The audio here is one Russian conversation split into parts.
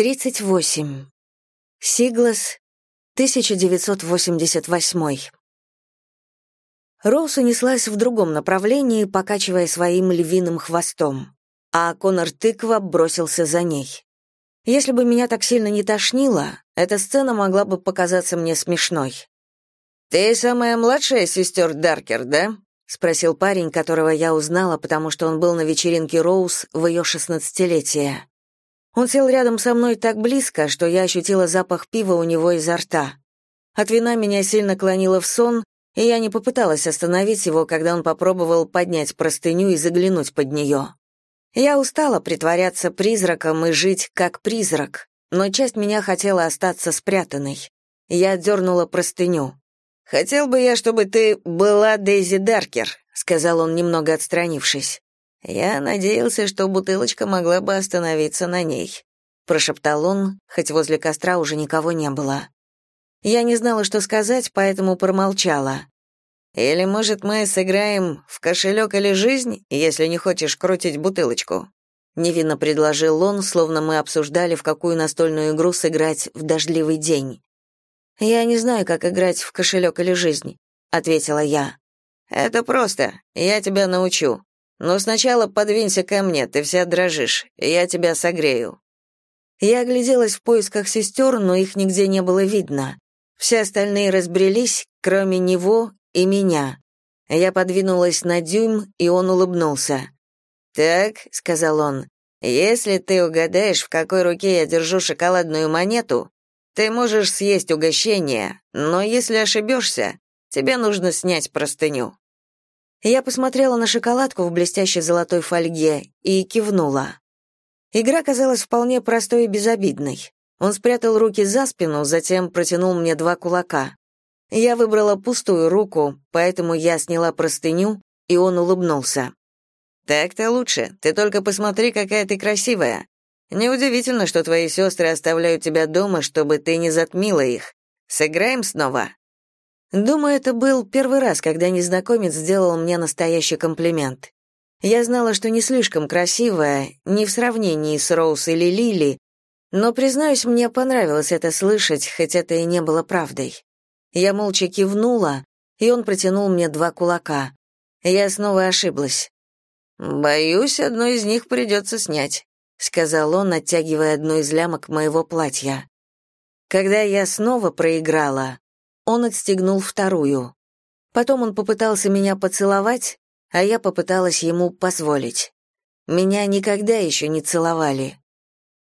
38. Сиглас, 1988. Роуз унеслась в другом направлении, покачивая своим львиным хвостом, а Конор Тыква бросился за ней. Если бы меня так сильно не тошнило, эта сцена могла бы показаться мне смешной. «Ты самая младшая сестер Даркер, да?» — спросил парень, которого я узнала, потому что он был на вечеринке Роуз в ее шестнадцатилетие. Он сел рядом со мной так близко, что я ощутила запах пива у него изо рта. От вина меня сильно клонило в сон, и я не попыталась остановить его, когда он попробовал поднять простыню и заглянуть под нее. Я устала притворяться призраком и жить как призрак, но часть меня хотела остаться спрятанной. Я дернула простыню. «Хотел бы я, чтобы ты была Дейзи Даркер», — сказал он, немного отстранившись. Я надеялся, что бутылочка могла бы остановиться на ней, прошептал он, хоть возле костра уже никого не было. Я не знала, что сказать, поэтому промолчала. Или, может, мы сыграем в кошелек или жизнь, если не хочешь крутить бутылочку? Невинно предложил он, словно мы обсуждали, в какую настольную игру сыграть в дождливый день. «Я не знаю, как играть в кошелек или жизнь», — ответила я. «Это просто. Я тебя научу. Но сначала подвинься ко мне, ты вся дрожишь, я тебя согрею». Я огляделась в поисках сестер, но их нигде не было видно. Все остальные разбрелись, кроме него и меня. Я подвинулась на дюйм, и он улыбнулся. «Так», — сказал он, — «если ты угадаешь, в какой руке я держу шоколадную монету, ты можешь съесть угощение, но если ошибешься, тебе нужно снять простыню». Я посмотрела на шоколадку в блестящей золотой фольге и кивнула. Игра казалась вполне простой и безобидной. Он спрятал руки за спину, затем протянул мне два кулака. Я выбрала пустую руку, поэтому я сняла простыню, и он улыбнулся. «Так-то лучше. Ты только посмотри, какая ты красивая. Неудивительно, что твои сестры оставляют тебя дома, чтобы ты не затмила их. Сыграем снова?» Думаю, это был первый раз, когда незнакомец сделал мне настоящий комплимент. Я знала, что не слишком красивая, не в сравнении с Роуз или Лили, но, признаюсь, мне понравилось это слышать, хоть это и не было правдой. Я молча кивнула, и он протянул мне два кулака. Я снова ошиблась. «Боюсь, одну из них придется снять», — сказал он, оттягивая одну из лямок моего платья. Когда я снова проиграла, он отстегнул вторую. Потом он попытался меня поцеловать, а я попыталась ему позволить. Меня никогда еще не целовали.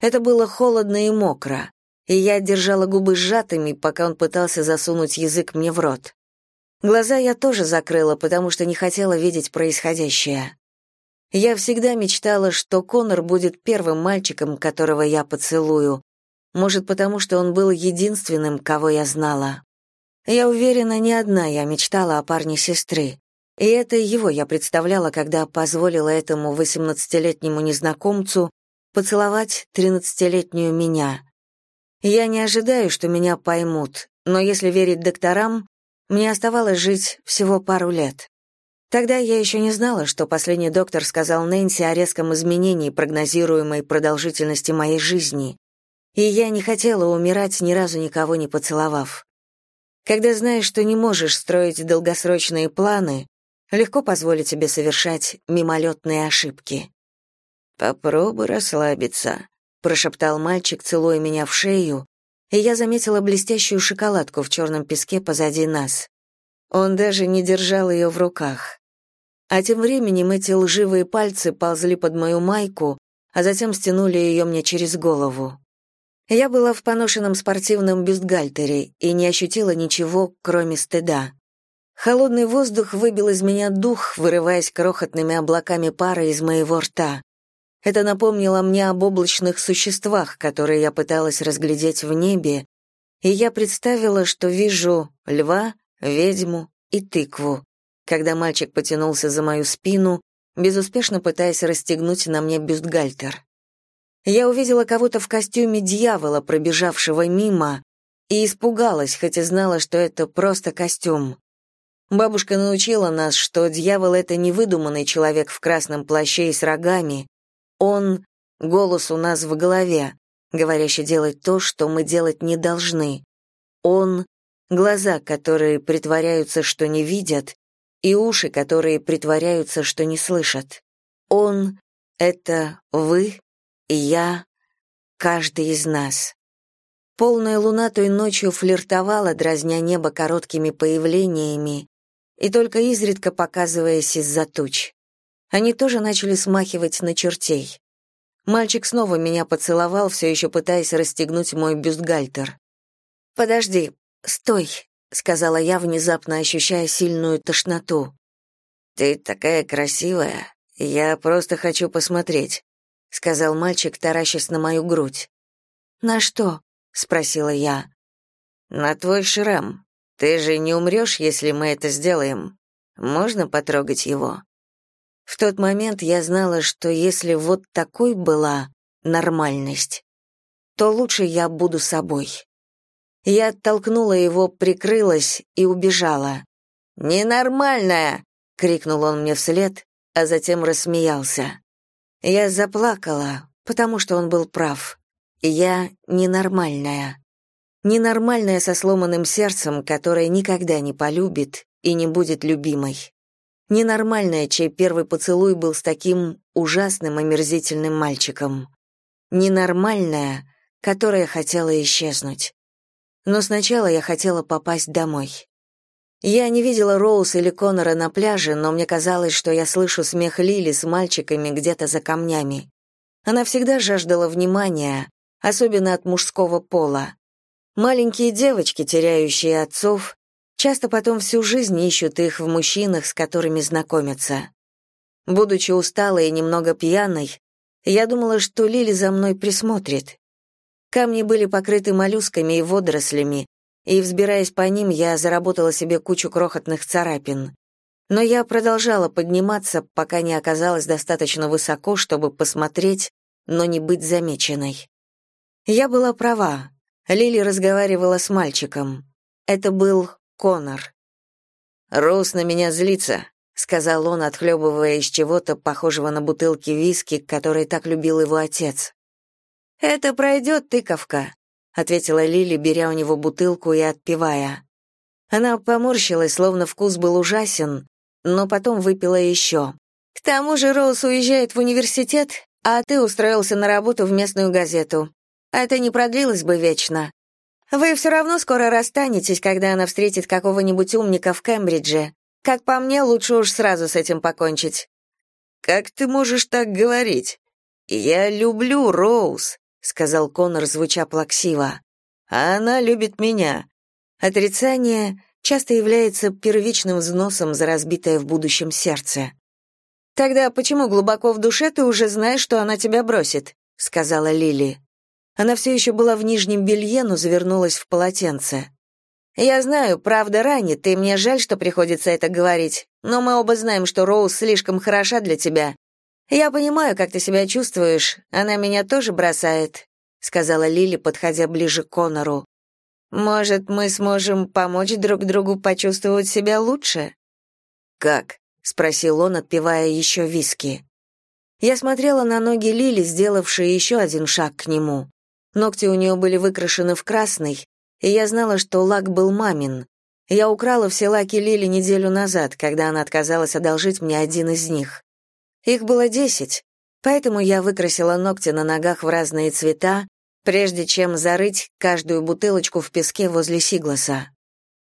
Это было холодно и мокро, и я держала губы сжатыми, пока он пытался засунуть язык мне в рот. Глаза я тоже закрыла, потому что не хотела видеть происходящее. Я всегда мечтала, что Конор будет первым мальчиком, которого я поцелую. Может, потому что он был единственным, кого я знала. Я уверена, не одна я мечтала о парне сестры. И это его я представляла, когда позволила этому восемнадцатилетнему незнакомцу поцеловать тринадцатилетнюю меня. Я не ожидаю, что меня поймут, но если верить докторам, мне оставалось жить всего пару лет. Тогда я еще не знала, что последний доктор сказал Нэнси о резком изменении прогнозируемой продолжительности моей жизни, и я не хотела умирать, ни разу никого не поцеловав. Когда знаешь, что не можешь строить долгосрочные планы, легко позволить себе совершать мимолетные ошибки. «Попробуй расслабиться», — прошептал мальчик, целуя меня в шею, и я заметила блестящую шоколадку в черном песке позади нас. Он даже не держал ее в руках. А тем временем эти лживые пальцы ползли под мою майку, а затем стянули ее мне через голову. Я была в поношенном спортивном бюстгальтере и не ощутила ничего, кроме стыда. Холодный воздух выбил из меня дух, вырываясь крохотными облаками пара из моего рта. Это напомнило мне об облачных существах, которые я пыталась разглядеть в небе, и я представила, что вижу льва, ведьму и тыкву, когда мальчик потянулся за мою спину, безуспешно пытаясь расстегнуть на мне бюстгальтер. Я увидела кого-то в костюме дьявола, пробежавшего мимо, и испугалась, хотя знала, что это просто костюм. Бабушка научила нас, что дьявол — это не выдуманный человек в красном плаще и с рогами. Он — голос у нас в голове, говорящий делать то, что мы делать не должны. Он — глаза, которые притворяются, что не видят, и уши, которые притворяются, что не слышат. Он — это вы, я, каждый из нас. Полная луна той ночью флиртовала, дразня небо короткими появлениями, и только изредка показываясь из-за туч. Они тоже начали смахивать на чертей. Мальчик снова меня поцеловал, все еще пытаясь расстегнуть мой бюстгальтер. «Подожди, стой», — сказала я, внезапно ощущая сильную тошноту. «Ты такая красивая, я просто хочу посмотреть», — сказал мальчик, таращась на мою грудь. «На что?» — спросила я. «На твой шрам. Ты же не умрешь, если мы это сделаем. Можно потрогать его?» В тот момент я знала, что если вот такой была нормальность, то лучше я буду собой. Я оттолкнула его, прикрылась и убежала. «Ненормальная!» — крикнул он мне вслед, а затем рассмеялся. Я заплакала, потому что он был прав. Я ненормальная. Ненормальная со сломанным сердцем, которая никогда не полюбит и не будет любимой. Ненормальная, чей первый поцелуй был с таким ужасным, омерзительным мальчиком. Ненормальная, которая хотела исчезнуть. Но сначала я хотела попасть домой. Я не видела Роуз или Конора на пляже, но мне казалось, что я слышу смех Лили с мальчиками где-то за камнями. Она всегда жаждала внимания, особенно от мужского пола. Маленькие девочки, теряющие отцов, часто потом всю жизнь ищут их в мужчинах, с которыми знакомятся. Будучи усталой и немного пьяной, я думала, что Лили за мной присмотрит. Камни были покрыты моллюсками и водорослями, и, взбираясь по ним, я заработала себе кучу крохотных царапин. Но я продолжала подниматься, пока не оказалась достаточно высоко, чтобы посмотреть, но не быть замеченной. Я была права. Лили разговаривала с мальчиком. Это был Конор. «Роуз на меня злится», — сказал он, отхлебывая из чего-то, похожего на бутылки виски, который так любил его отец. «Это пройдет, тыковка», ответила Лили, беря у него бутылку и отпивая. Она поморщилась, словно вкус был ужасен, но потом выпила еще. К тому же Роуз уезжает в университет, а ты устроился на работу в местную газету. Это не продлилось бы вечно. Вы все равно скоро расстанетесь, когда она встретит какого-нибудь умника в Кембридже. Как по мне, лучше уж сразу с этим покончить. Как ты можешь так говорить? Я люблю Роуз сказал Конор, звуча плаксиво. А она любит меня. Отрицание часто является первичным взносом за разбитое в будущем сердце. Тогда почему глубоко в душе ты уже знаешь, что она тебя бросит, сказала Лили. Она все еще была в нижнем белье, но завернулась в полотенце. Я знаю, правда ранит, и мне жаль, что приходится это говорить, но мы оба знаем, что Роуз слишком хороша для тебя, «Я понимаю, как ты себя чувствуешь. Она меня тоже бросает», — сказала Лили, подходя ближе к Конору. «Может, мы сможем помочь друг другу почувствовать себя лучше?» «Как?» — спросил он, отпивая еще виски. Я смотрела на ноги Лили, сделавшие еще один шаг к нему. Ногти у нее были выкрашены в красный, и я знала, что лак был мамин. Я украла все лаки Лили неделю назад, когда она отказалась одолжить мне один из них. Их было десять, поэтому я выкрасила ногти на ногах в разные цвета, прежде чем зарыть каждую бутылочку в песке возле Сигласа.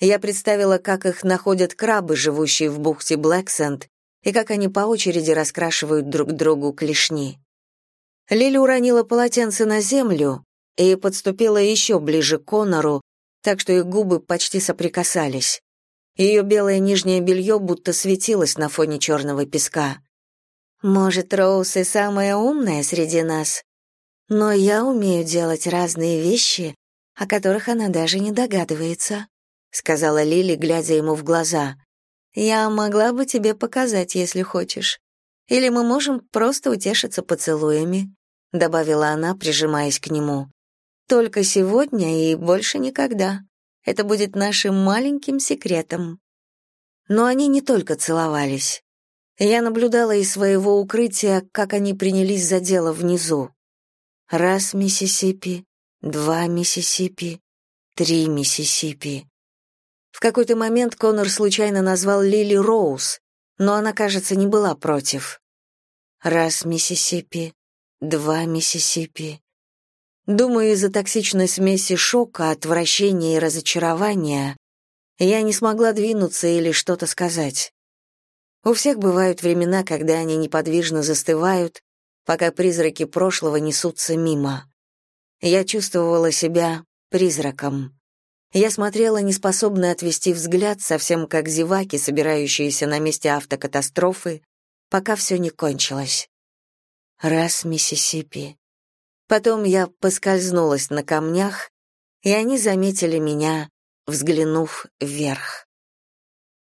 Я представила, как их находят крабы, живущие в бухте Блэксенд, и как они по очереди раскрашивают друг другу клешни. Лили уронила полотенце на землю и подступила еще ближе к Конору, так что их губы почти соприкасались. Ее белое нижнее белье будто светилось на фоне черного песка. Может, Роуз и самая умная среди нас, но я умею делать разные вещи, о которых она даже не догадывается», — сказала Лили, глядя ему в глаза. «Я могла бы тебе показать, если хочешь. Или мы можем просто утешиться поцелуями», — добавила она, прижимаясь к нему. «Только сегодня и больше никогда. Это будет нашим маленьким секретом». Но они не только целовались. Я наблюдала из своего укрытия, как они принялись за дело внизу. Раз Миссисипи, два Миссисипи, три Миссисипи. В какой-то момент Коннор случайно назвал Лили Роуз, но она, кажется, не была против. Раз Миссисипи, два Миссисипи. Думаю, из-за токсичной смеси шока, отвращения и разочарования я не смогла двинуться или что-то сказать. У всех бывают времена, когда они неподвижно застывают, пока призраки прошлого несутся мимо. Я чувствовала себя призраком. Я смотрела, неспособная отвести взгляд, совсем как зеваки, собирающиеся на месте автокатастрофы, пока все не кончилось. Раз Миссисипи. Потом я поскользнулась на камнях, и они заметили меня, взглянув вверх.